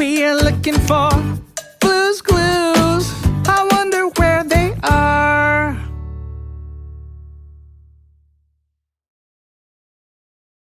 We are looking for.